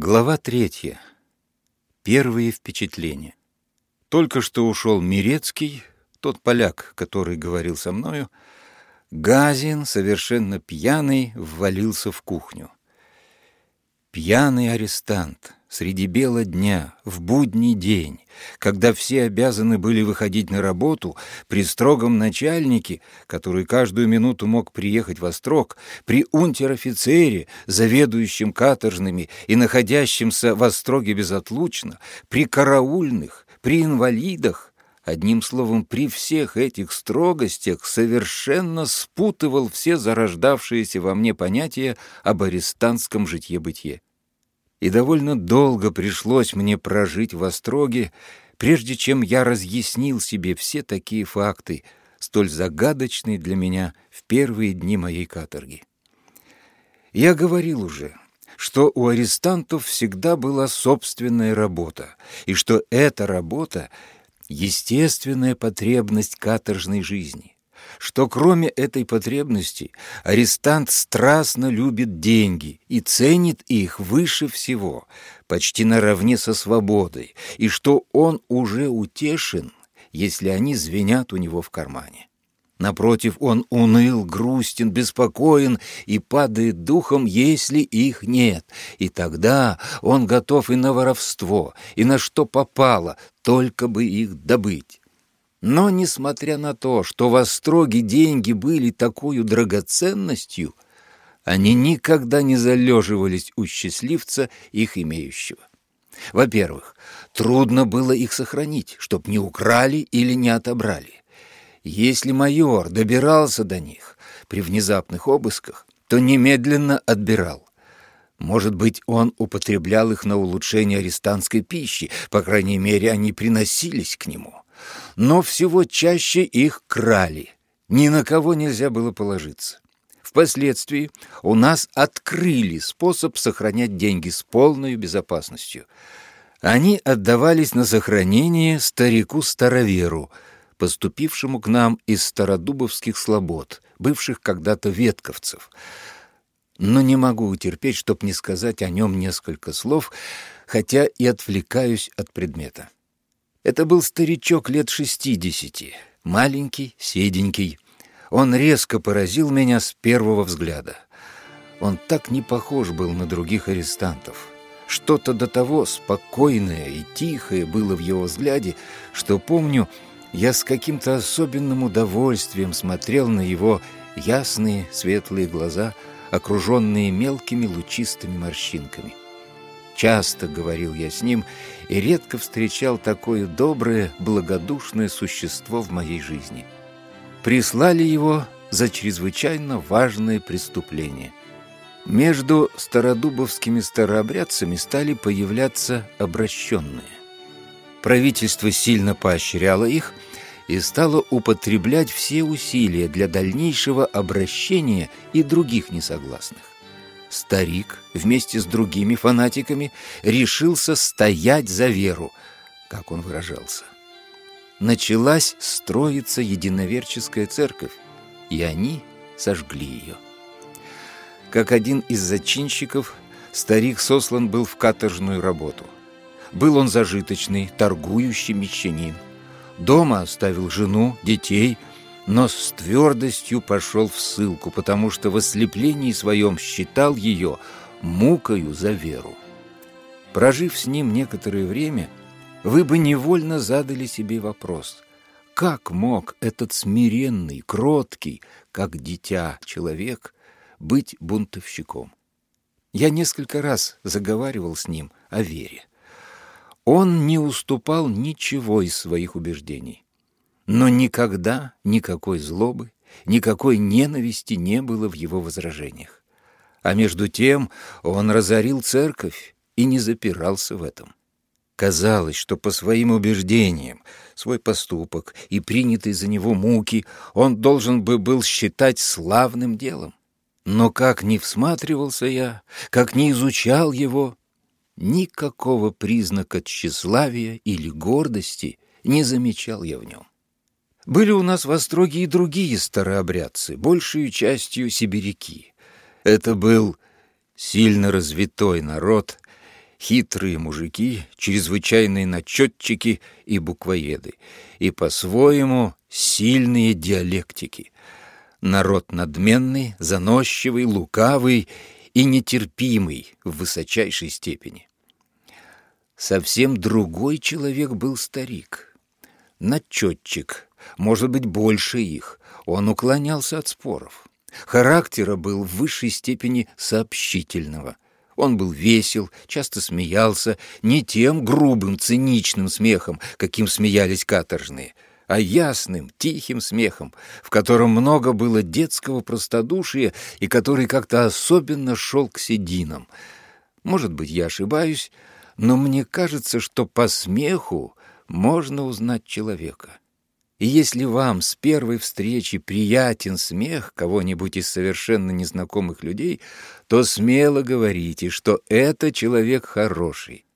Глава третья. Первые впечатления. Только что ушел Мирецкий, тот поляк, который говорил со мною. Газин, совершенно пьяный, ввалился в кухню. Пьяный арестант среди бела дня, в будний день, когда все обязаны были выходить на работу, при строгом начальнике, который каждую минуту мог приехать во строк, при унтер-офицере, заведующем каторжными и находящемся во строге безотлучно, при караульных, при инвалидах, Одним словом, при всех этих строгостях совершенно спутывал все зарождавшиеся во мне понятия об арестантском житье-бытие. И довольно долго пришлось мне прожить в Остроге, прежде чем я разъяснил себе все такие факты, столь загадочные для меня в первые дни моей каторги. Я говорил уже, что у арестантов всегда была собственная работа, и что эта работа — естественная потребность каторжной жизни, что кроме этой потребности арестант страстно любит деньги и ценит их выше всего, почти наравне со свободой, и что он уже утешен, если они звенят у него в кармане. Напротив, он уныл, грустен, беспокоен и падает духом, если их нет. И тогда он готов и на воровство, и на что попало, только бы их добыть. Но, несмотря на то, что в Остроге деньги были такой драгоценностью, они никогда не залеживались у счастливца, их имеющего. Во-первых, трудно было их сохранить, чтоб не украли или не отобрали. Если майор добирался до них при внезапных обысках, то немедленно отбирал. Может быть, он употреблял их на улучшение арестантской пищи, по крайней мере, они приносились к нему. Но всего чаще их крали. Ни на кого нельзя было положиться. Впоследствии у нас открыли способ сохранять деньги с полной безопасностью. Они отдавались на сохранение старику-староверу — поступившему к нам из стародубовских слобод, бывших когда-то ветковцев. Но не могу утерпеть, чтоб не сказать о нем несколько слов, хотя и отвлекаюсь от предмета. Это был старичок лет шестидесяти, маленький, седенький. Он резко поразил меня с первого взгляда. Он так не похож был на других арестантов. Что-то до того спокойное и тихое было в его взгляде, что, помню, я с каким-то особенным удовольствием смотрел на его ясные светлые глаза, окруженные мелкими лучистыми морщинками. Часто говорил я с ним и редко встречал такое доброе, благодушное существо в моей жизни. Прислали его за чрезвычайно важное преступление. Между стародубовскими старообрядцами стали появляться обращенные. Правительство сильно поощряло их и стало употреблять все усилия для дальнейшего обращения и других несогласных. Старик вместе с другими фанатиками решился стоять за веру, как он выражался. Началась строиться единоверческая церковь, и они сожгли ее. Как один из зачинщиков, старик сослан был в каторжную работу – был он зажиточный, торгующий мещанин. Дома оставил жену, детей, но с твердостью пошел в ссылку, потому что в ослеплении своем считал ее мукою за веру. Прожив с ним некоторое время, вы бы невольно задали себе вопрос, как мог этот смиренный, кроткий, как дитя человек, быть бунтовщиком? Я несколько раз заговаривал с ним о вере. Он не уступал ничего из своих убеждений. Но никогда никакой злобы, никакой ненависти не было в его возражениях. А между тем он разорил церковь и не запирался в этом. Казалось, что по своим убеждениям, свой поступок и принятые за него муки он должен бы был считать славным делом. Но как ни всматривался я, как ни изучал его, Никакого признака тщеславия или гордости не замечал я в нем. Были у нас в Остроге и другие старообрядцы, большей частью сибиряки. Это был сильно развитой народ, хитрые мужики, чрезвычайные начетчики и буквоеды, и по-своему сильные диалектики. Народ надменный, заносчивый, лукавый и нетерпимый в высочайшей степени. Совсем другой человек был старик. Начетчик, может быть, больше их. Он уклонялся от споров. Характера был в высшей степени сообщительного – он был весел, часто смеялся, не тем грубым, циничным смехом, каким смеялись каторжные, а ясным, тихим смехом, в котором много было детского простодушия и который как-то особенно шел к сединам. Может быть, я ошибаюсь, но мне кажется, что по смеху можно узнать человека. И если вам с первой встречи приятен смех кого-нибудь из совершенно незнакомых людей, то смело говорите, что это человек хороший.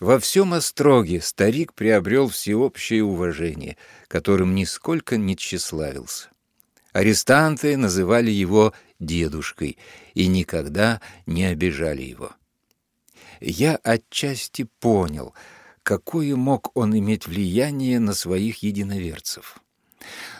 Во всем остроге старик приобрел всеобщее уважение, которым нисколько не тщеславился. Арестанты называли его дедушкой и никогда не обижали его. Я отчасти понял — какое мог он иметь влияние на своих единоверцев.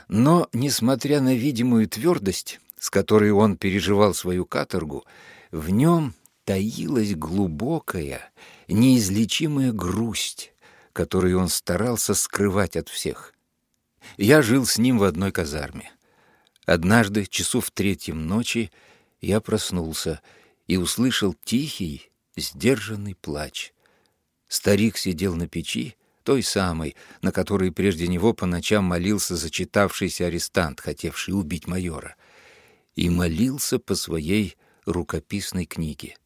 Но, несмотря на видимую твердость, с которой он переживал свою каторгу, в нем таилась глубокая, неизлечимая грусть, которую он старался скрывать от всех. Я жил с ним в одной казарме. Однажды, часу в третьем ночи, я проснулся и услышал тихий, сдержанный плач. Старик сидел на печи, той самой, на которой прежде него по ночам молился зачитавшийся арестант, хотевший убить майора, и молился по своей рукописной книге.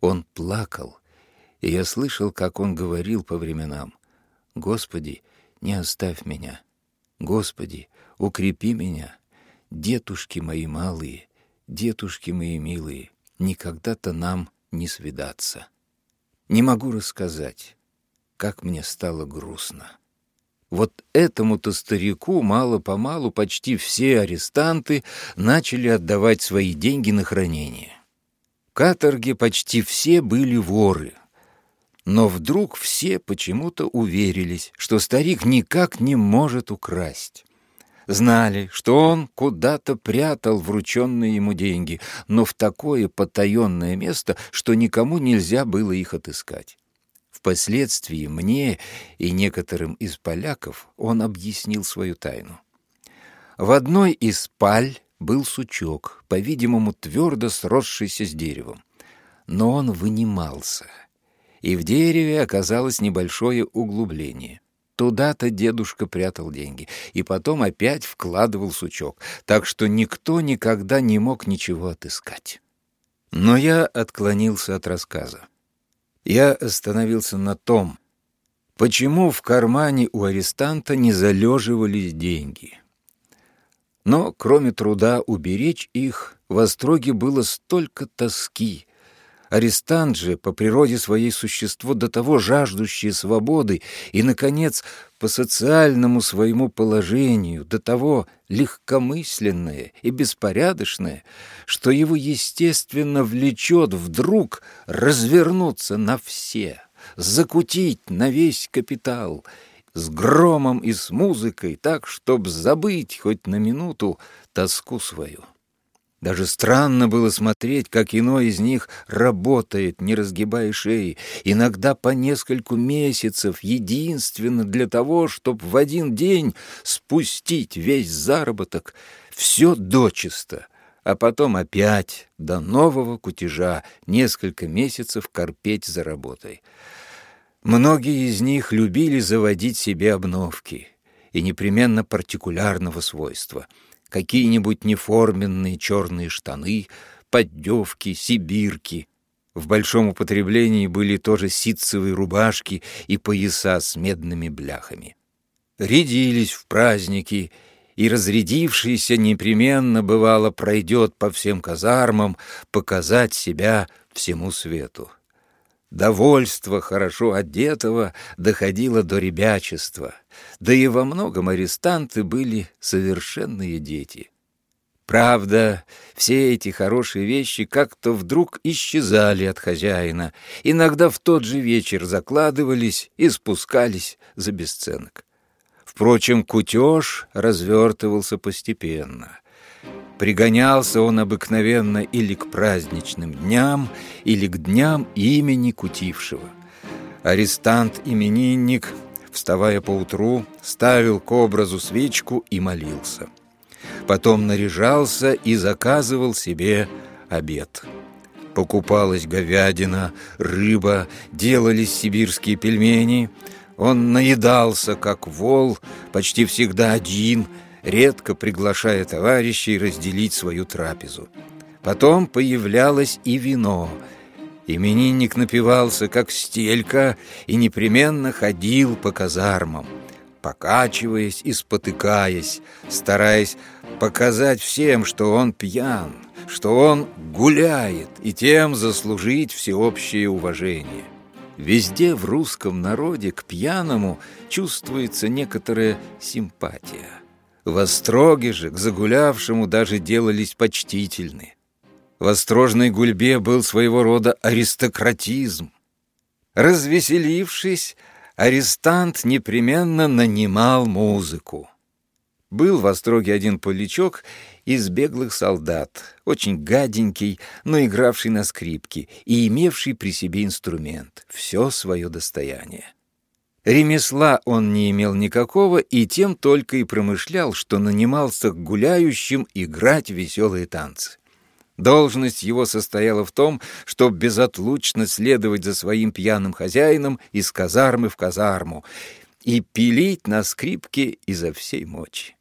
Он плакал, и я слышал, как он говорил по временам, «Господи, не оставь меня! Господи, укрепи меня! Детушки мои малые, детушки мои милые, никогда-то нам не свидаться!» Не могу рассказать, как мне стало грустно. Вот этому-то старику мало-помалу почти все арестанты начали отдавать свои деньги на хранение. В почти все были воры. Но вдруг все почему-то уверились, что старик никак не может украсть. Знали, что он куда-то прятал врученные ему деньги, но в такое потаенное место, что никому нельзя было их отыскать. Впоследствии мне и некоторым из поляков он объяснил свою тайну. В одной из паль был сучок, по-видимому, твердо сросшийся с деревом. Но он вынимался, и в дереве оказалось небольшое углубление. Туда-то дедушка прятал деньги и потом опять вкладывал сучок, так что никто никогда не мог ничего отыскать. Но я отклонился от рассказа. Я остановился на том, почему в кармане у арестанта не залеживались деньги. Но кроме труда уберечь их, в Остроге было столько тоски, Арестант же, по природе своей существо до того жаждущее свободы и, наконец, по социальному своему положению до того легкомысленное и беспорядочное, что его естественно влечет вдруг развернуться на все, закутить на весь капитал — с громом и с музыкой, так, чтоб забыть хоть на минуту тоску свою. Даже странно было смотреть, как иной из них работает, не разгибая шеи, иногда по нескольку месяцев, единственно для того, чтобы в один день спустить весь заработок, все дочисто, а потом опять до нового кутежа несколько месяцев корпеть за работой. Многие из них любили заводить себе обновки, и непременно партикулярного свойства — какие-нибудь неформенные черные штаны, поддевки, сибирки. В большом употреблении были тоже ситцевые рубашки и пояса с медными бляхами. Рядились в праздники, и разрядившийся непременно, бывало, пройдет по всем казармам показать себя всему свету. Довольство хорошо одетого доходило до ребячества, да и во многом арестанты были совершенные дети. Правда, все эти хорошие вещи как-то вдруг исчезали от хозяина, иногда в тот же вечер закладывались и спускались за бесценок. Впрочем, кутеж развертывался постепенно. Пригонялся он обыкновенно или к праздничным дням, или к дням имени кутившего. Арестант-именинник, вставая поутру, ставил к образу свечку и молился — потом наряжался и заказывал себе обед. Покупалась говядина, рыба, делались сибирские пельмени. Он наедался, как вол, почти всегда один, редко приглашая товарищей разделить свою трапезу. Потом появлялось и вино. Именинник напивался, как стелька, и непременно ходил по казармам покачиваясь и спотыкаясь, стараясь показать всем, что он пьян, что он гуляет, и тем заслужить всеобщее уважение. Везде в русском народе к пьяному чувствуется некоторая симпатия. В Остроге же к загулявшему даже делались почтительны. В Острожной гульбе был своего рода аристократизм. Развеселившись, арестант непременно нанимал музыку. Был в Остроге один полячок из беглых солдат, очень гаденький, но игравший на скрипке и имевший при себе инструмент, все свое достояние. Ремесла он не имел никакого и тем только и промышлял, что нанимался к гуляющим играть веселые танцы. Должность его состояла в том, чтобы безотлучно следовать за своим пьяным хозяином из казармы в казарму и пилить на скрипке изо всей мочи.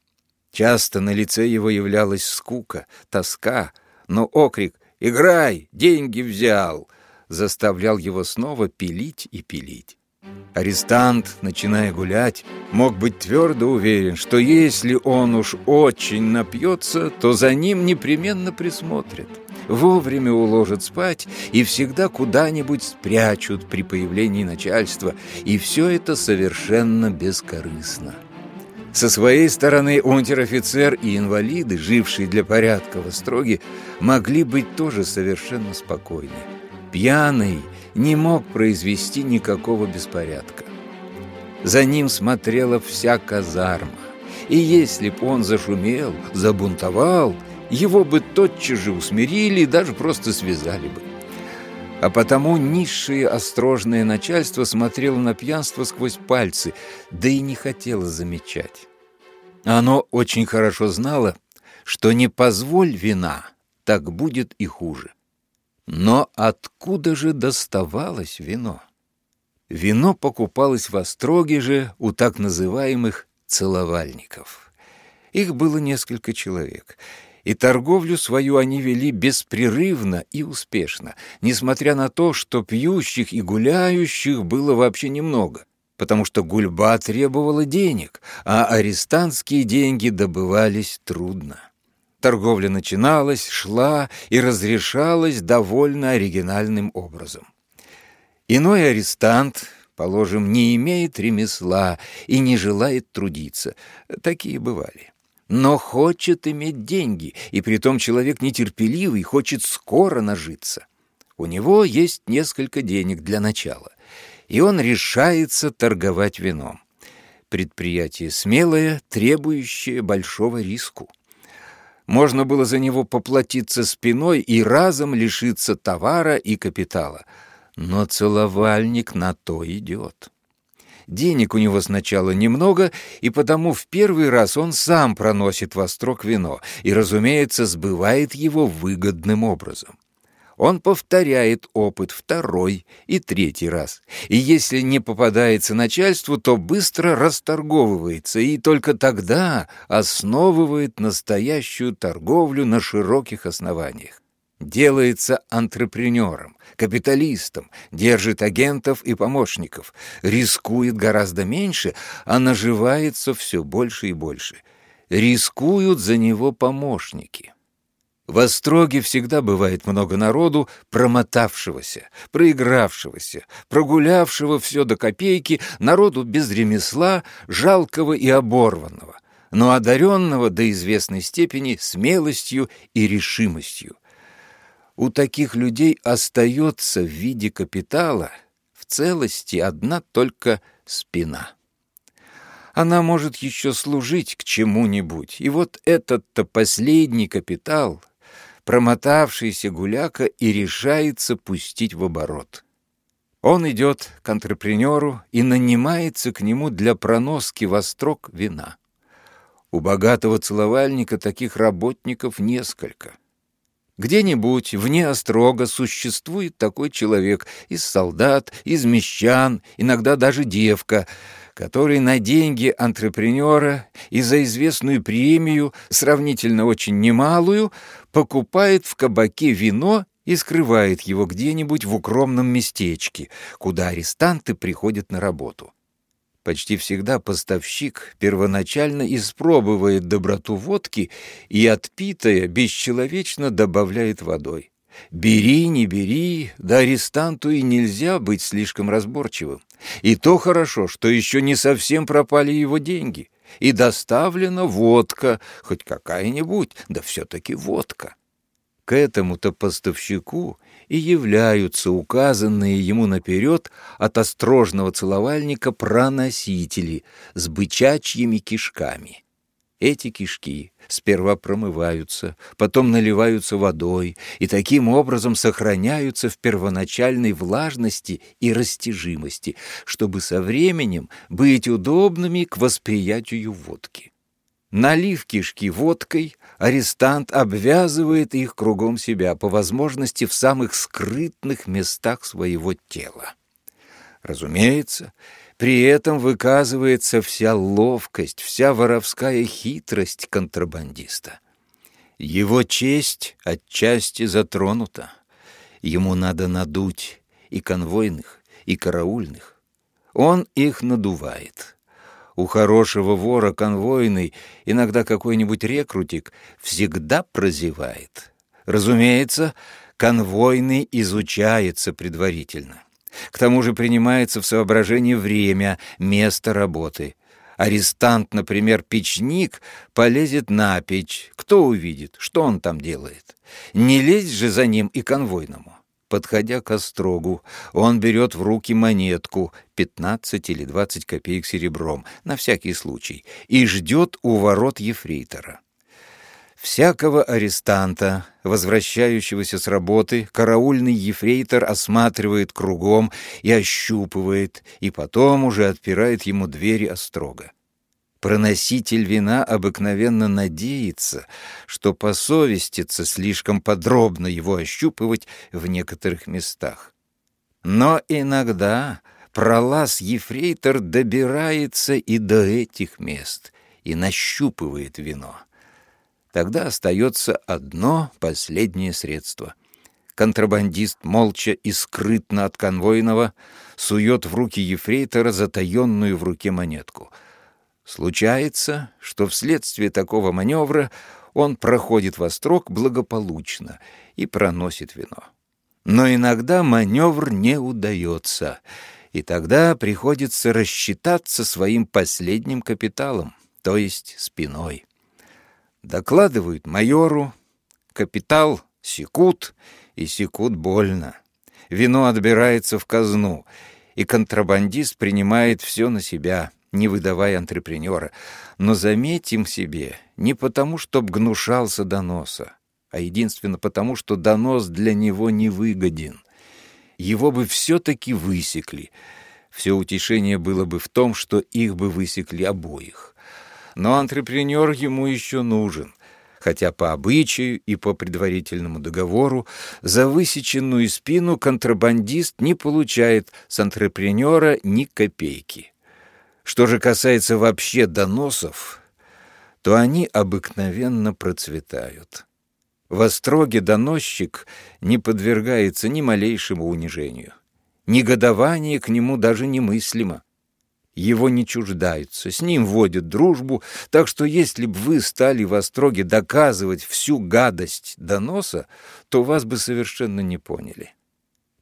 Часто на лице его являлась скука, тоска, но окрик «Играй! Деньги взял!» заставлял его снова пилить и пилить. Арестант, начиная гулять, мог быть твердо уверен, что если он уж очень напьется, то за ним непременно присмотрят, вовремя уложат спать и всегда куда-нибудь спрячут при появлении начальства, и все это совершенно бескорыстно. Со своей стороны унтер-офицер и инвалиды, жившие для порядка в Остроге, могли быть тоже совершенно спокойны. Пьяный не мог произвести никакого беспорядка. За ним смотрела вся казарма, и если б он зашумел, забунтовал, его бы тотчас же усмирили и даже просто связали бы. А потому низшее острожное начальство смотрело на пьянство сквозь пальцы, да и не хотело замечать. Оно очень хорошо знало, что не позволь вина, так будет и хуже. Но откуда же доставалось вино? Вино покупалось в Остроге же у так называемых целовальников. Их было несколько человек, и торговлю свою они вели беспрерывно и успешно, несмотря на то, что пьющих и гуляющих было вообще немного, потому что гульба требовала денег, а арестантские деньги добывались трудно. Торговля начиналась, шла и разрешалась довольно оригинальным образом. Иной арестант, положим, не имеет ремесла и не желает трудиться. Такие бывали. Но хочет иметь деньги, и притом человек нетерпеливый, хочет скоро нажиться. У него есть несколько денег для начала, и он решается торговать вином. Предприятие смелое, требующее большого риску. Можно было за него поплатиться спиной и разом лишиться товара и капитала. Но целовальник на то идет. Денег у него сначала немного, и потому в первый раз он сам проносит во строк вино и, разумеется, сбывает его выгодным образом. Он повторяет опыт второй и третий раз. И если не попадается начальству, то быстро расторговывается и только тогда основывает настоящую торговлю на широких основаниях. Делается антрепренером, капиталистом, держит агентов и помощников, рискует гораздо меньше, а наживается все больше и больше. Рискуют за него помощники. В Остроге всегда бывает много народу, промотавшегося, проигравшегося, прогулявшего все до копейки, народу без ремесла, жалкого и оборванного. но одаренного до известной степени смелостью и решимостью. У таких людей остается в виде капитала в целости одна только спина. Она может еще служить к чему-нибудь, и вот этот-то последний капитал, промотавшийся гуляка, и решается пустить в оборот. Он идет к антрепренеру и нанимается к нему для проноски во строк вина. У богатого целовальника таких работников несколько. Где-нибудь вне острога существует такой человек из солдат, из мещан, иногда даже девка, который на деньги антрепренера и за известную премию, сравнительно очень немалую, покупает в кабаке вино и скрывает его где-нибудь в укромном местечке, куда арестанты приходят на работу. Почти всегда поставщик первоначально испробует доброту водки и, отпитая, бесчеловечно добавляет водой. Бери, не бери, да арестанту и нельзя быть слишком разборчивым. И то хорошо, что еще не совсем пропали его деньги. И доставлена водка, хоть какая-нибудь, да все-таки водка. К этому-то поставщику и являются указанные ему наперед от острожного целовальника проносители с бычачьими кишками. Эти кишки сперва промываются, потом наливаются водой и таким образом сохраняются в первоначальной влажности и растяжимости, чтобы со временем быть удобными к восприятию водки. Налив кишки водкой, арестант обвязывает их кругом себя, по возможности в самых скрытных местах своего тела. Разумеется, при этом выказывается вся ловкость, вся воровская хитрость контрабандиста. Его честь отчасти затронута. Ему надо надуть и конвойных, и караульных. Он их надувает. У хорошего вора конвойный, иногда какой-нибудь рекрутик, всегда прозевает. Разумеется, конвойный изучается предварительно. К тому же принимается в соображение время, место работы. Арестант, например, печник, полезет на печь. Кто увидит, что он там делает? Не лезть же за ним и конвойному. Подходя к острогу, он берет в руки монетку, 15 или 20 копеек серебром, на всякий случай, и ждет у ворот ефрейтора. Всякого арестанта, возвращающегося с работы, караульный ефрейтор осматривает кругом и ощупывает, и потом уже отпирает ему двери острога. Проноситель вина обыкновенно надеется, что посовестится слишком подробно его ощупывать в некоторых местах. Но иногда пролаз ефрейтор добирается и до этих мест и нащупывает вино. Тогда остается одно последнее средство. Контрабандист молча и скрытно от конвойного сует в руки ефрейтора затаенную в руке монетку — Случается, что вследствие такого маневра он проходит во строк благополучно и проносит вино. Но иногда маневр не удается, и тогда приходится рассчитаться своим последним капиталом, то есть спиной. Докладывают майору, капитал секут, и секут больно. Вино отбирается в казну, и контрабандист принимает все на себя — не выдавая антрепренера. Но заметим себе, не потому, чтоб гнушался доноса, а единственно потому, что донос для него невыгоден. Его бы все-таки высекли. Все утешение было бы в том, что их бы высекли обоих. Но антрепренер ему еще нужен — хотя по обычаю и по предварительному договору за высеченную спину контрабандист не получает с антрепренера ни копейки. Что же касается вообще доносов, то они обыкновенно процветают. В остроге доносчик не подвергается ни малейшему унижению. Негодование к нему даже немыслимо. Его не чуждаются, с ним вводят дружбу, так что если бы вы стали в остроге доказывать всю гадость доноса, то вас бы совершенно не поняли.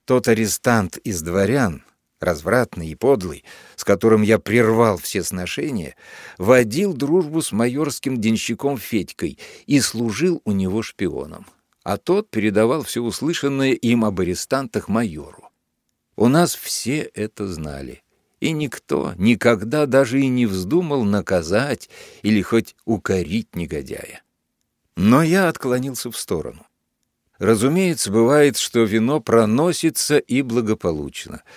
Тот арестант из дворян, развратный и подлый, с которым я прервал все сношения, водил дружбу с майорским денщиком Федькой и служил у него шпионом. А тот передавал все услышанное им об арестантах майору. У нас все это знали, и никто никогда даже и не вздумал наказать или хоть укорить негодяя. Но я отклонился в сторону. Разумеется, бывает, что вино проносится и благополучно —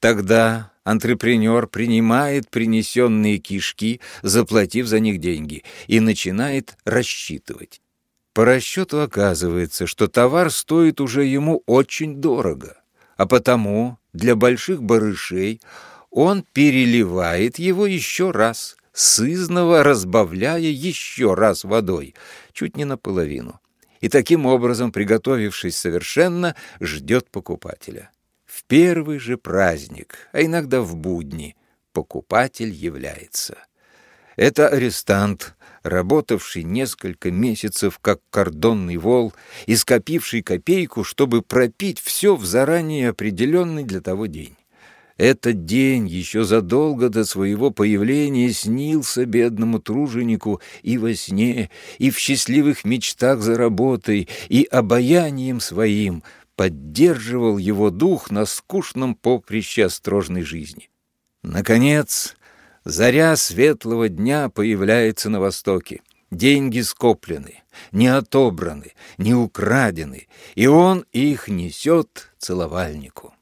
Тогда антрепренер принимает принесенные кишки, заплатив за них деньги, и начинает рассчитывать. По расчету оказывается, что товар стоит уже ему очень дорого, а потому для больших барышей он переливает его еще раз, сызново разбавляя еще раз водой, чуть не наполовину, и таким образом, приготовившись совершенно, ждет покупателя. В первый же праздник, а иногда в будни, покупатель является. Это арестант, работавший несколько месяцев как кордонный вол и скопивший копейку, чтобы пропить все в заранее определенный для того день. Этот день еще задолго до своего появления снился бедному труженику и во сне, и в счастливых мечтах за работой, и обаянием своим — поддерживал его дух на скучном поприще острожной жизни. Наконец, заря светлого дня появляется на востоке. Деньги скоплены, не отобраны, не украдены, и он их несет целовальнику.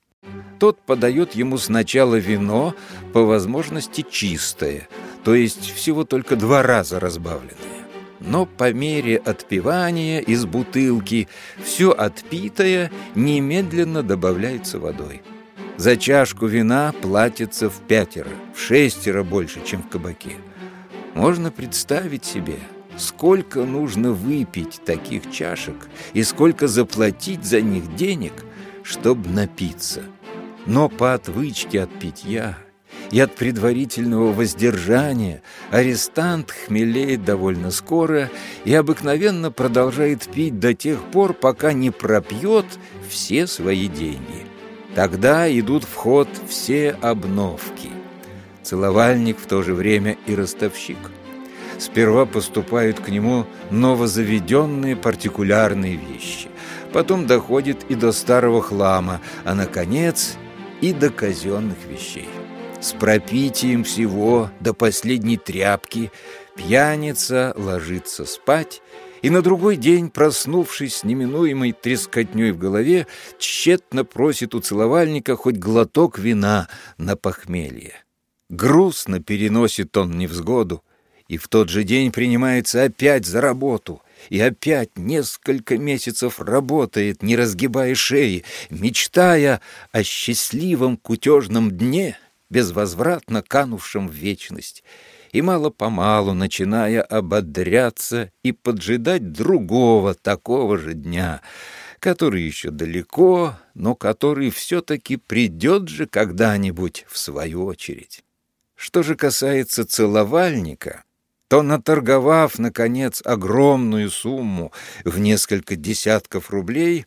Тот подает ему сначала вино, по возможности чистое, то есть всего только два раза разбавленное но по мере отпивания из бутылки все отпитое немедленно добавляется водой. За чашку вина платится в пятеро, в шестеро больше, чем в кабаке. Можно представить себе, сколько нужно выпить таких чашек и сколько заплатить за них денег, чтобы напиться. Но по отвычке от питья и от предварительного воздержания арестант хмелеет довольно скоро и обыкновенно продолжает пить до тех пор, пока не пропьет все свои деньги. Тогда идут в ход все обновки. Целовальник в то же время и ростовщик. Сперва поступают к нему новозаведенные партикулярные вещи. Потом доходит и до старого хлама, а, наконец, и до казенных вещей с пропитием всего до последней тряпки, пьяница ложится спать, и на другой день, проснувшись с неминуемой трескотней в голове, тщетно просит у целовальника хоть глоток вина на похмелье. Грустно переносит он невзгоду, и в тот же день принимается опять за работу, и опять несколько месяцев работает, не разгибая шеи, мечтая о счастливом кутежном дне — безвозвратно канувшим в вечность, и мало-помалу начиная ободряться и поджидать другого такого же дня, который еще далеко, но который все-таки придет же когда-нибудь в свою очередь. Что же касается целовальника, то, наторговав, наконец, огромную сумму в несколько десятков рублей,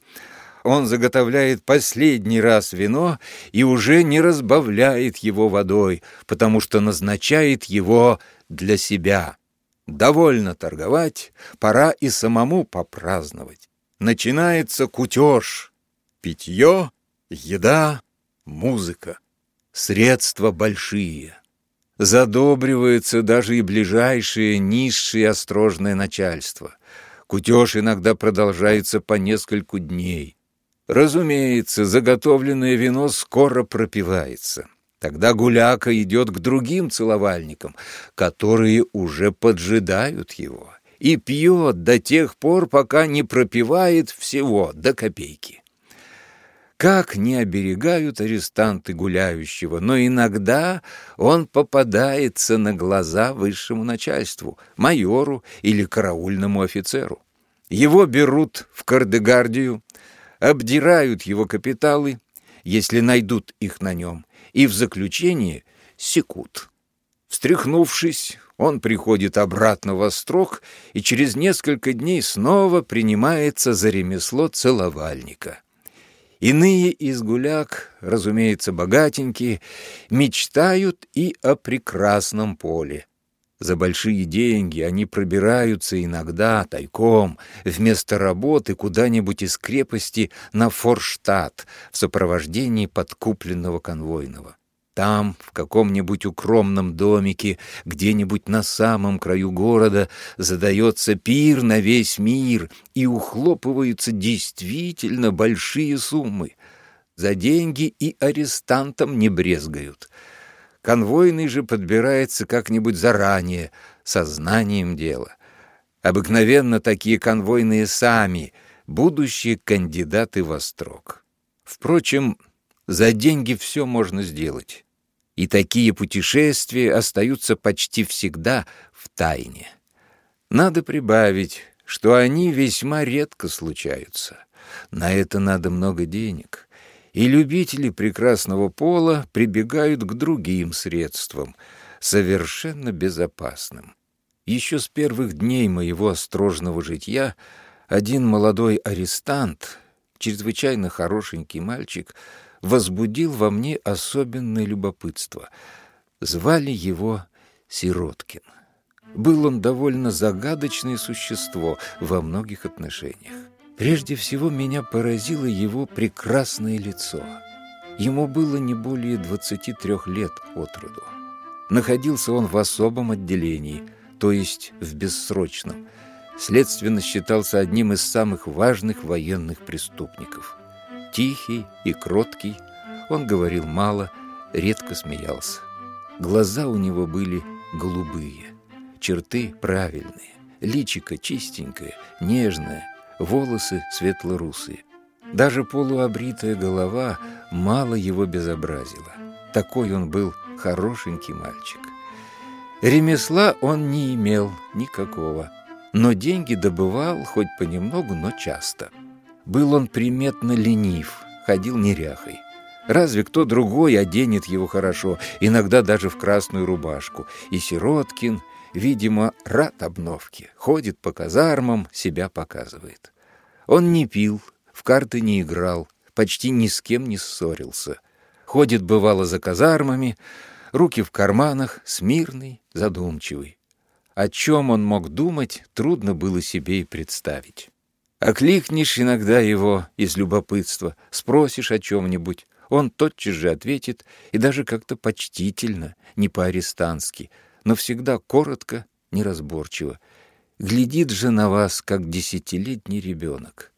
он заготовляет последний раз вино и уже не разбавляет его водой, потому что назначает его для себя. Довольно торговать, пора и самому попраздновать. Начинается кутеж, питье, еда, музыка. Средства большие. Задобривается даже и ближайшее низшее острожное начальство. Кутеж иногда продолжается по нескольку дней. Разумеется, заготовленное вино скоро пропивается. Тогда гуляка идет к другим целовальникам, которые уже поджидают его, и пьет до тех пор, пока не пропивает всего до копейки. Как не оберегают арестанты гуляющего, но иногда он попадается на глаза высшему начальству, майору или караульному офицеру. Его берут в кардегардию, обдирают его капиталы, если найдут их на нем, и в заключение секут. Встряхнувшись, он приходит обратно в острог и через несколько дней снова принимается за ремесло целовальника. Иные из гуляк, разумеется, богатенькие, мечтают и о прекрасном поле. За большие деньги они пробираются иногда тайком вместо работы куда-нибудь из крепости на Форштадт в сопровождении подкупленного конвойного. Там, в каком-нибудь укромном домике, где-нибудь на самом краю города, задается пир на весь мир, и ухлопываются действительно большие суммы. За деньги и арестантам не брезгают. Конвойный же подбирается как-нибудь заранее, сознанием дела. Обыкновенно такие конвойные сами, будущие кандидаты во строк. Впрочем, за деньги все можно сделать. И такие путешествия остаются почти всегда в тайне. Надо прибавить, что они весьма редко случаются. На это надо много денег. И любители прекрасного пола прибегают к другим средствам, совершенно безопасным. Еще с первых дней моего осторожного житья один молодой арестант, чрезвычайно хорошенький мальчик, возбудил во мне особенное любопытство. Звали его Сироткин. Был он довольно загадочное существо во многих отношениях. Прежде всего меня поразило его прекрасное лицо. Ему было не более 23 лет от роду. Находился он в особом отделении, то есть в бессрочном. Следственно считался одним из самых важных военных преступников – Тихий и кроткий, он говорил мало, редко смеялся. Глаза у него были голубые, черты правильные, личико чистенькое, нежное, волосы светло-русые. Даже полуобритая голова мало его безобразила. Такой он был хорошенький мальчик. Ремесла он не имел никакого, но деньги добывал хоть понемногу, но часто – был он приметно ленив, ходил неряхой. Разве кто другой оденет его хорошо, иногда даже в красную рубашку. И Сироткин, видимо, рад обновке, ходит по казармам, себя показывает. Он не пил, в карты не играл, почти ни с кем не ссорился. Ходит, бывало, за казармами, руки в карманах, смирный, задумчивый. О чем он мог думать, трудно было себе и представить. Окликнешь иногда его из любопытства, спросишь о чем-нибудь, он тотчас же ответит, и даже как-то почтительно, не по-арестански, но всегда коротко, неразборчиво. Глядит же на вас, как десятилетний ребенок.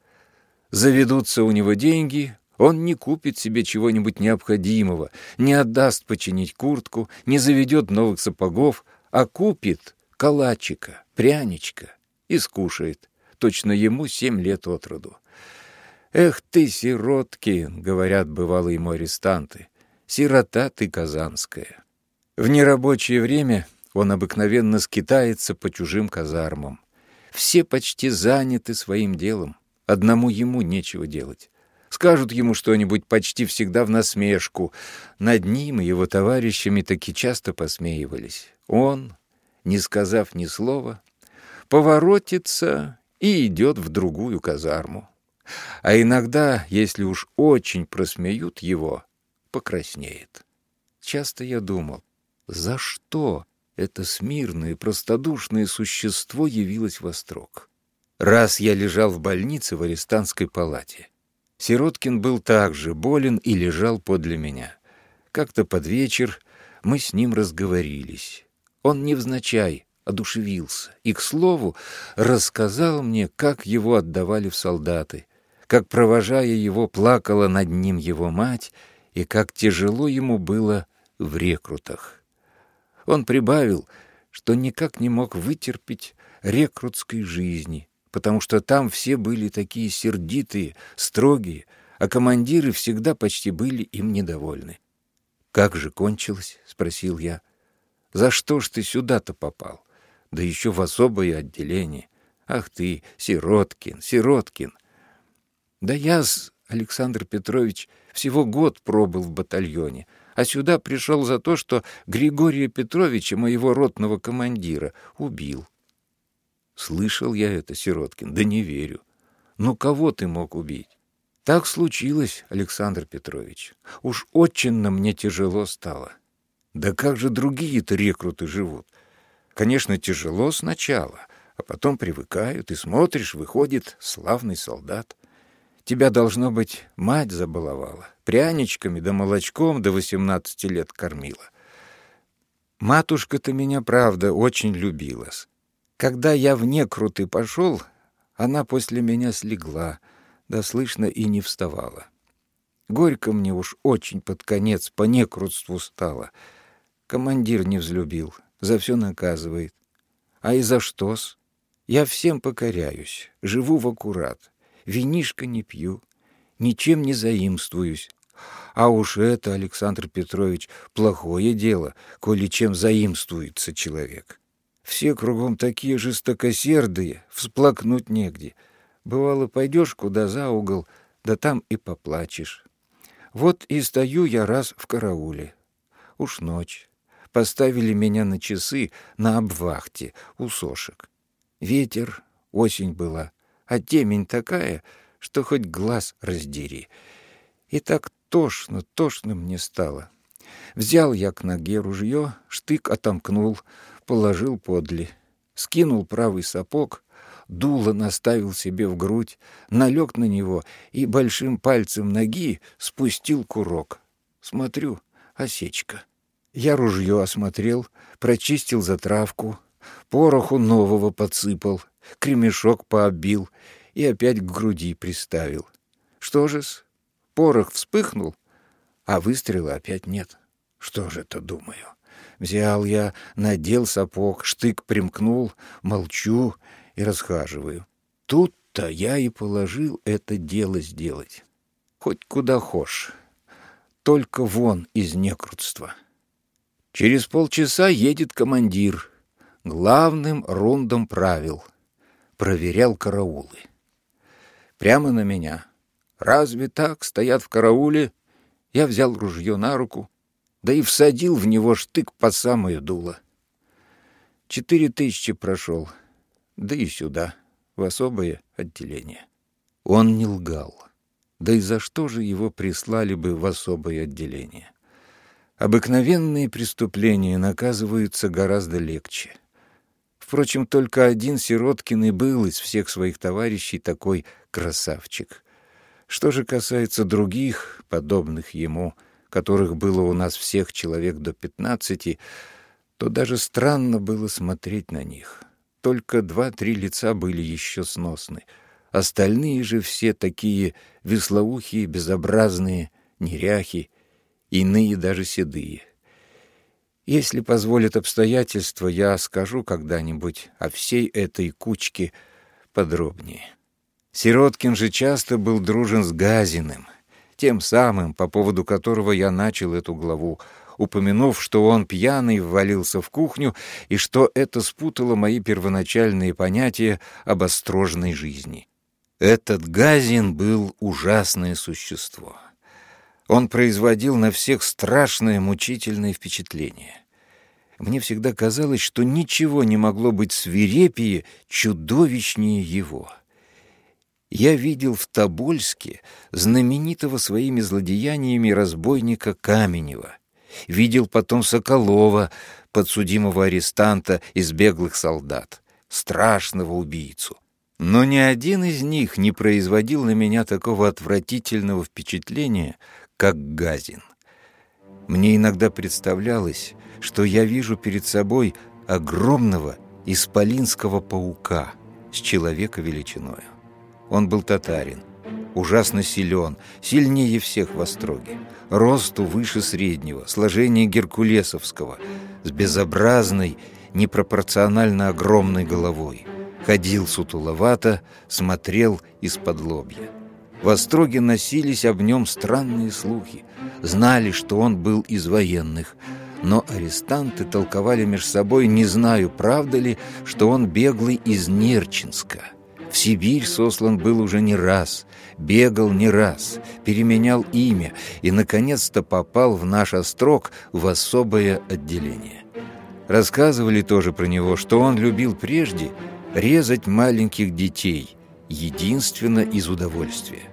Заведутся у него деньги, он не купит себе чего-нибудь необходимого, не отдаст починить куртку, не заведет новых сапогов, а купит калачика, пряничка и скушает точно ему семь лет от роду. «Эх ты, сиротки!» — говорят бывалые ему арестанты. «Сирота ты казанская!» В нерабочее время он обыкновенно скитается по чужим казармам. Все почти заняты своим делом. Одному ему нечего делать. Скажут ему что-нибудь почти всегда в насмешку. Над ним и его товарищами таки часто посмеивались. Он, не сказав ни слова, поворотится и идет в другую казарму. А иногда, если уж очень просмеют его, покраснеет. Часто я думал, за что это смирное простодушное существо явилось во строк? Раз я лежал в больнице в арестантской палате. Сироткин был также болен и лежал подле меня. Как-то под вечер мы с ним разговорились. Он невзначай одушевился и, к слову, рассказал мне, как его отдавали в солдаты, как, провожая его, плакала над ним его мать и как тяжело ему было в рекрутах. Он прибавил, что никак не мог вытерпеть рекрутской жизни, потому что там все были такие сердитые, строгие, а командиры всегда почти были им недовольны. «Как же кончилось?» — спросил я. «За что ж ты сюда-то попал?» Да еще в особое отделение. Ах ты, Сироткин, Сироткин! Да я, Александр Петрович, всего год пробыл в батальоне, а сюда пришел за то, что Григория Петровича, моего ротного командира, убил. Слышал я это, Сироткин, да не верю. Ну, кого ты мог убить? Так случилось, Александр Петрович. Уж очень на мне тяжело стало. Да как же другие-то рекруты живут? Конечно, тяжело сначала, а потом привыкают, и смотришь, выходит славный солдат. Тебя, должно быть, мать забаловала. Пряничками да молочком до восемнадцати лет кормила. Матушка-то меня, правда, очень любилась. Когда я в некруты пошел, она после меня слегла — да слышно и не вставала. Горько мне уж очень под конец по некрутству стало. Командир не взлюбил, за все наказывает. А и за что-с? Я всем покоряюсь, живу в аккурат, винишко не пью, ничем не заимствуюсь. А уж это, Александр Петрович, плохое дело, коли чем заимствуется человек. Все кругом такие жестокосердые, всплакнуть негде — Бывало, пойдешь куда за угол, да там и поплачешь. Вот и стою я раз в карауле. Уж ночь. Поставили меня на часы на обвахте у сошек. Ветер, осень была, а темень такая, что хоть глаз раздери. И так тошно, тошно мне стало. Взял я к ноге ружье, штык отомкнул, положил подле. Скинул правый сапог, дуло наставил себе в грудь, налег на него и большим пальцем ноги спустил курок. Смотрю, осечка. Я ружье осмотрел, прочистил затравку, пороху нового подсыпал, кремешок пообил и опять к груди приставил. Что же-с? Порох вспыхнул, а выстрела опять нет. Что же это, думаю? Взял я, надел сапог, штык примкнул, молчу и расхаживаю. Тут-то я и положил это дело сделать. Хоть куда хошь, только вон из некрутства. Через полчаса едет командир, главным рундом правил, проверял караулы. Прямо на меня. Разве так стоят в карауле? Я взял ружье на руку, да и всадил в него штык по самое дуло. Четыре тысячи прошел — да и сюда, в особое отделение. Он не лгал. Да и за что же его прислали бы в особое отделение? Обыкновенные преступления наказываются гораздо легче. Впрочем, только один Сироткин и был из всех своих товарищей такой красавчик. Что же касается других, подобных ему, которых было у нас всех человек до пятнадцати, то даже странно было смотреть на них — только два-три лица были еще сносны. Остальные же все такие веслоухие, безобразные, неряхи, иные даже седые. Если позволят обстоятельства, я скажу когда-нибудь о всей этой кучке подробнее. Сироткин же часто был дружен с Газиным, тем самым, по поводу которого я начал эту главу — упомянув, что он пьяный ввалился в кухню и что это спутало мои первоначальные понятия об острожной жизни. Этот Газин был ужасное существо. Он производил на всех страшное мучительное впечатление. Мне всегда казалось, что ничего не могло быть свирепее, чудовищнее его. Я видел в Тобольске знаменитого своими злодеяниями разбойника Каменева — Видел потом Соколова, подсудимого арестанта из беглых солдат, страшного убийцу. Но ни один из них не производил на меня такого отвратительного впечатления, как Газин. Мне иногда представлялось, что я вижу перед собой огромного исполинского паука с человека величиною. Он был татарин — ужасно силен, сильнее всех в Остроге, росту выше среднего, сложение геркулесовского, с безобразной, непропорционально огромной головой. Ходил сутуловато, смотрел из-под лобья. В Остроге носились об нем странные слухи. Знали, что он был из военных, но арестанты толковали между собой, не знаю, правда ли, что он беглый из Нерчинска — в Сибирь сослан был уже не раз, бегал не раз, переменял имя и, наконец-то, попал в наш острог в особое отделение. Рассказывали тоже про него, что он любил прежде резать маленьких детей, единственно из удовольствия.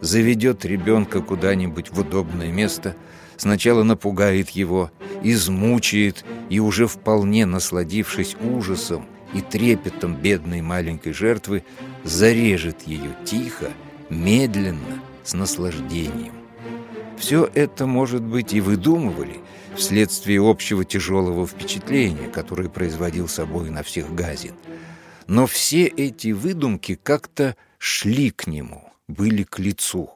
Заведет ребенка куда-нибудь в удобное место, сначала напугает его, измучает и уже вполне насладившись ужасом и трепетом бедной маленькой жертвы, зарежет ее тихо, медленно, с наслаждением. Все это, может быть, и выдумывали вследствие общего тяжелого впечатления, которое производил собой на всех Газин. Но все эти выдумки как-то шли к нему, были к лицу.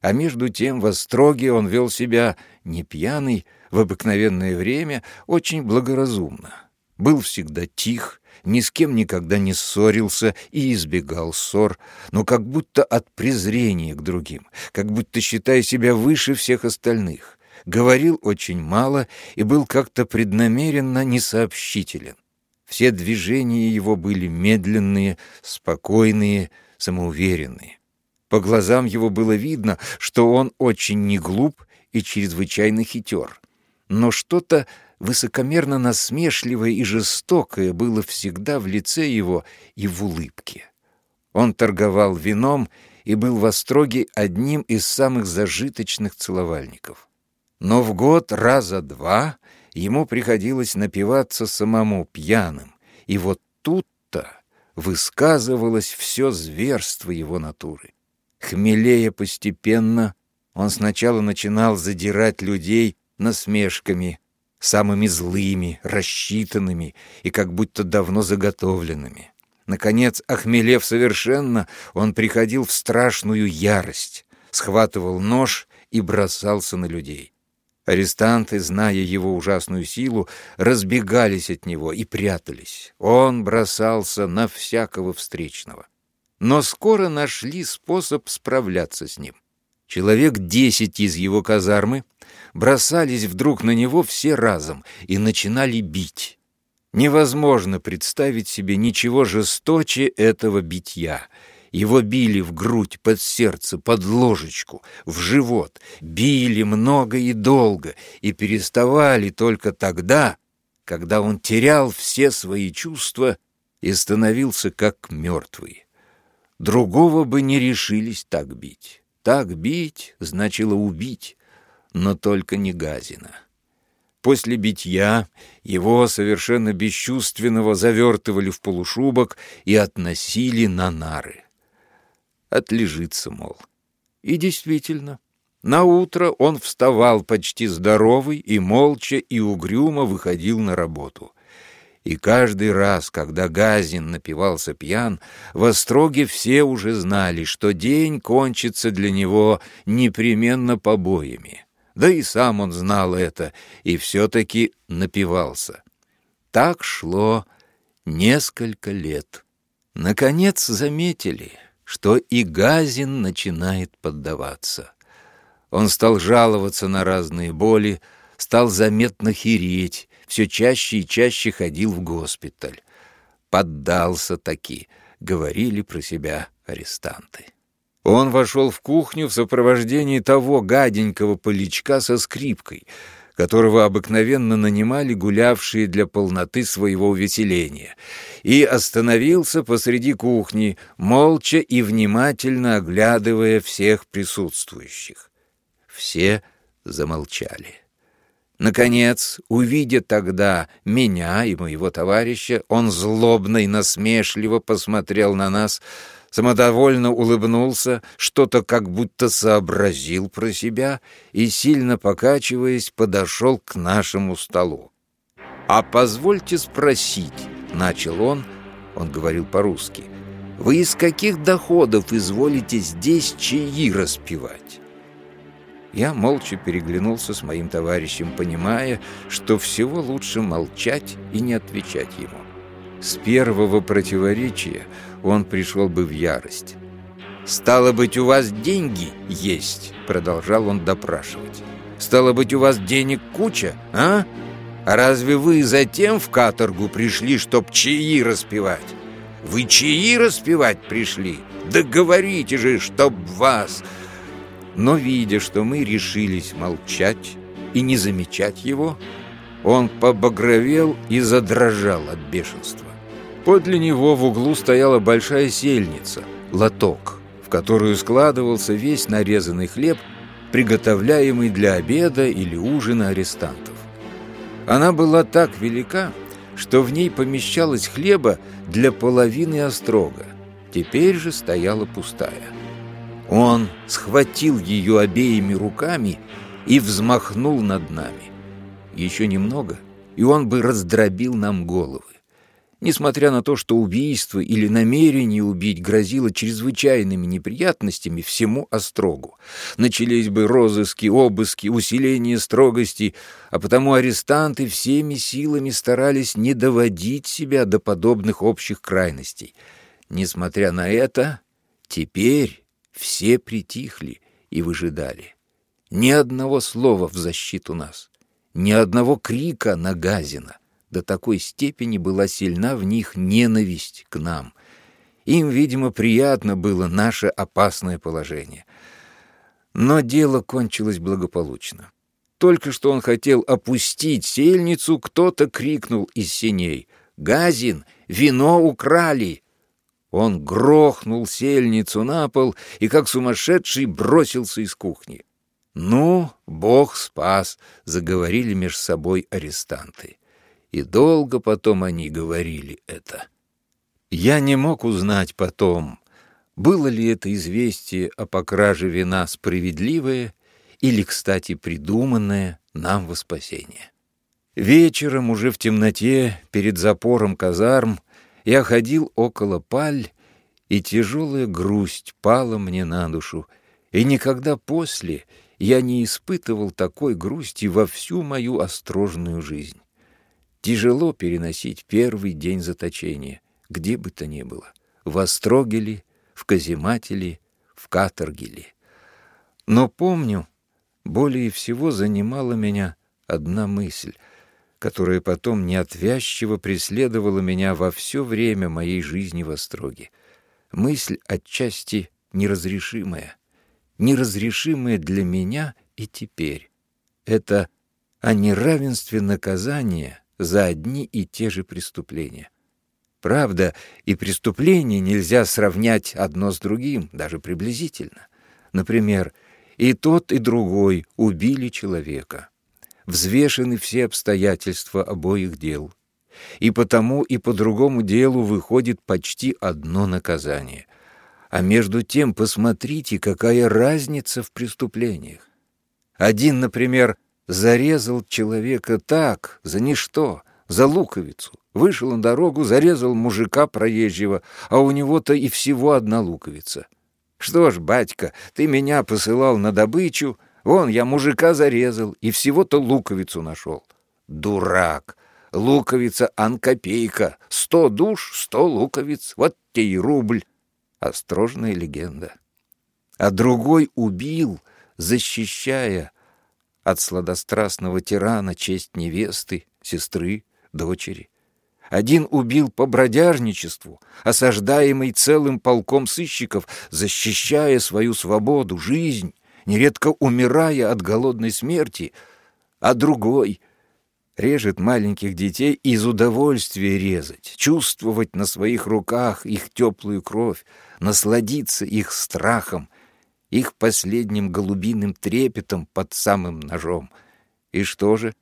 А между тем в Остроге он вел себя не пьяный, в обыкновенное время очень благоразумно. Был всегда тих, ни с кем никогда не ссорился и избегал ссор, но как будто от презрения к другим, как будто считая себя выше всех остальных. Говорил очень мало и был как-то преднамеренно несообщителен. Все движения его были медленные, спокойные, самоуверенные. По глазам его было видно, что он очень неглуп и чрезвычайно хитер. Но что-то высокомерно насмешливое и жестокое было всегда в лице его и в улыбке. Он торговал вином и был в Остроге одним из самых зажиточных целовальников. Но в год раза два ему приходилось напиваться самому пьяным, и вот тут-то высказывалось все зверство его натуры. Хмелея постепенно, он сначала начинал задирать людей насмешками, самыми злыми, рассчитанными и как будто давно заготовленными. Наконец, охмелев совершенно, он приходил в страшную ярость, схватывал нож и бросался на людей. Арестанты, зная его ужасную силу, разбегались от него и прятались. Он бросался на всякого встречного. Но скоро нашли способ справляться с ним. Человек десять из его казармы бросались вдруг на него все разом и начинали бить. Невозможно представить себе ничего жесточе этого битья. Его били в грудь, под сердце, под ложечку, в живот, били много и долго и переставали только тогда, когда он терял все свои чувства и становился как мертвый. Другого бы не решились так бить. Так бить значило убить, но только не Газина. После битья его совершенно бесчувственного завертывали в полушубок и относили на нары. Отлежится, мол. И действительно, на утро он вставал почти здоровый и молча и угрюмо выходил на работу. И каждый раз, когда Газин напивался пьян, в Остроге все уже знали, что день кончится для него непременно побоями. Да и сам он знал это, и все-таки напивался. Так шло несколько лет. Наконец заметили, что и Газин начинает поддаваться. Он стал жаловаться на разные боли, стал заметно хереть, все чаще и чаще ходил в госпиталь. Поддался таки, говорили про себя арестанты. Он вошел в кухню в сопровождении того гаденького поличка со скрипкой, которого обыкновенно нанимали гулявшие для полноты своего увеселения, и остановился посреди кухни, молча и внимательно оглядывая всех присутствующих. Все замолчали. Наконец, увидя тогда меня и моего товарища, он злобно и насмешливо посмотрел на нас, самодовольно улыбнулся, что-то как будто сообразил про себя и, сильно покачиваясь, подошел к нашему столу. «А позвольте спросить», — начал он, он говорил по-русски, «вы из каких доходов изволите здесь чаи распивать?» Я молча переглянулся с моим товарищем, понимая, что всего лучше молчать и не отвечать ему. С первого противоречия он пришел бы в ярость. «Стало быть, у вас деньги есть?» — продолжал он допрашивать. «Стало быть, у вас денег куча, а? А разве вы затем в каторгу пришли, чтоб чаи распевать? Вы чаи распевать пришли? Да говорите же, чтоб вас...» Но, видя, что мы решились молчать и не замечать его, он побагровел и задрожал от бешенства. Подле него в углу стояла большая сельница, лоток, в которую складывался весь нарезанный хлеб, приготовляемый для обеда или ужина арестантов. Она была так велика, что в ней помещалось хлеба для половины острога. Теперь же стояла пустая. Он схватил ее обеими руками и взмахнул над нами. Еще немного, и он бы раздробил нам головы. Несмотря на то, что убийство или намерение убить грозило чрезвычайными неприятностями всему острогу. Начались бы розыски, обыски, усиление строгости, а потому арестанты всеми силами старались не доводить себя до подобных общих крайностей. Несмотря на это, теперь все притихли и выжидали. Ни одного слова в защиту нас, ни одного крика на Газина. До такой степени была сильна в них ненависть к нам. Им, видимо, приятно было наше опасное положение. Но дело кончилось благополучно. Только что он хотел опустить сельницу, кто-то крикнул из синей «Газин, вино украли!» Он грохнул сельницу на пол и, как сумасшедший, бросился из кухни. «Ну, Бог спас», — заговорили меж собой арестанты и долго потом они говорили это. Я не мог узнать потом, было ли это известие о покраже вина справедливое или, кстати, придуманное нам во спасение. Вечером, уже в темноте, перед запором казарм, я ходил около паль, и тяжелая грусть пала мне на душу, и никогда после я не испытывал такой грусти во всю мою острожную жизнь. Тяжело переносить первый день заточения, где бы то ни было, в Остроге ли, в Каземате ли, в Каторге. Но помню, более всего занимала меня одна мысль, которая потом неотвязчиво преследовала меня во все время моей жизни в Остроге. Мысль отчасти неразрешимая, неразрешимая для меня и теперь. Это о неравенстве наказания — за одни и те же преступления. Правда, и преступления нельзя сравнять одно с другим, даже приблизительно. Например, и тот, и другой убили человека. Взвешены все обстоятельства обоих дел. И по тому, и по другому делу выходит почти одно наказание. А между тем посмотрите, какая разница в преступлениях. Один, например, зарезал человека так, за ничто, за луковицу. Вышел на дорогу, зарезал мужика проезжего, а у него-то и всего одна луковица. Что ж, батька, ты меня посылал на добычу, вон я мужика зарезал и всего-то луковицу нашел. Дурак! Луковица анкопейка, сто душ, сто луковиц, вот те и рубль. Острожная легенда. А другой убил, защищая, от сладострастного тирана честь невесты, сестры, дочери. Один убил по бродяжничеству, осаждаемый целым полком сыщиков, защищая свою свободу, жизнь, нередко умирая от голодной смерти, а другой режет маленьких детей из удовольствия резать, чувствовать на своих руках их теплую кровь, насладиться их страхом, их последним голубиным трепетом под самым ножом. И что же?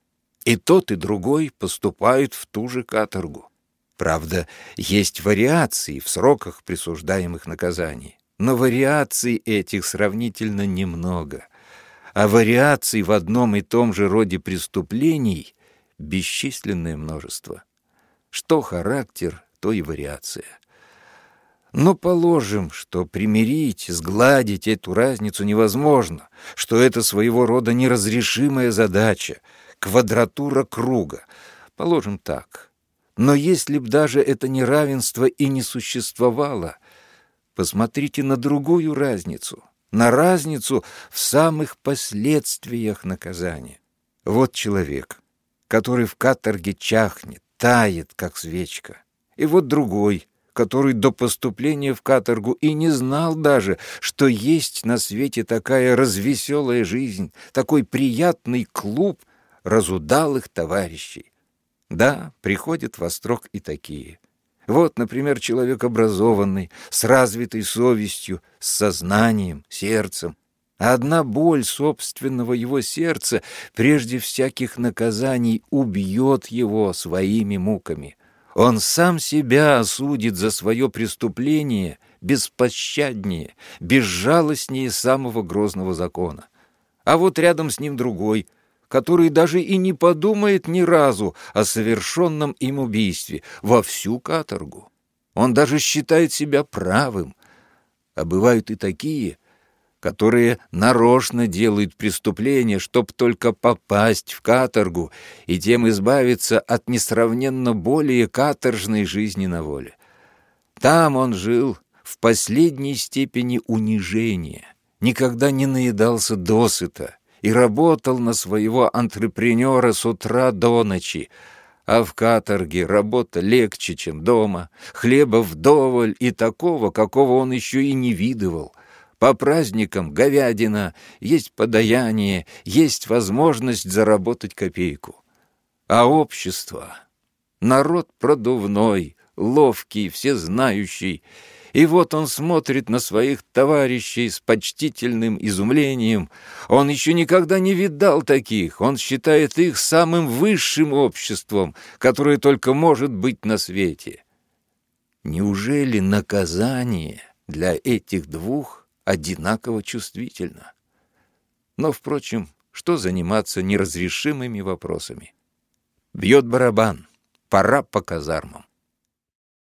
И тот, и другой поступают в ту же каторгу. Правда, есть вариации в сроках присуждаемых наказаний, но вариаций этих сравнительно немного, а вариаций в одном и том же роде преступлений бесчисленное множество. Что характер, то и вариация. Но положим, что примирить, сгладить эту разницу невозможно, что это своего рода неразрешимая задача, квадратура круга. Положим так. Но если б даже это неравенство и не существовало, посмотрите на другую разницу, на разницу в самых последствиях наказания. Вот человек, который в каторге чахнет, тает, как свечка, и вот другой — который до поступления в каторгу и не знал даже, что есть на свете такая развеселая жизнь, такой приятный клуб разудалых товарищей. Да, приходят во строк и такие. Вот, например, человек образованный, с развитой совестью, с сознанием, сердцем. Одна боль собственного его сердца прежде всяких наказаний убьет его своими муками. Он сам себя осудит за свое преступление беспощаднее, безжалостнее самого грозного закона. А вот рядом с ним другой, который даже и не подумает ни разу о совершенном им убийстве во всю каторгу. Он даже считает себя правым. А бывают и такие, которые нарочно делают преступления, чтоб только попасть в каторгу и тем избавиться от несравненно более каторжной жизни на воле. Там он жил в последней степени унижения, никогда не наедался досыта и работал на своего антрепренера с утра до ночи, а в каторге работа легче, чем дома, хлеба вдоволь и такого, какого он еще и не видывал. По праздникам говядина, есть подаяние, есть возможность заработать копейку. А общество, народ продувной, ловкий, всезнающий, и вот он смотрит на своих товарищей с почтительным изумлением. Он еще никогда не видал таких. Он считает их самым высшим обществом, которое только может быть на свете. Неужели наказание для этих двух одинаково чувствительно? Но, впрочем, что заниматься неразрешимыми вопросами? Бьет барабан. Пора по казармам.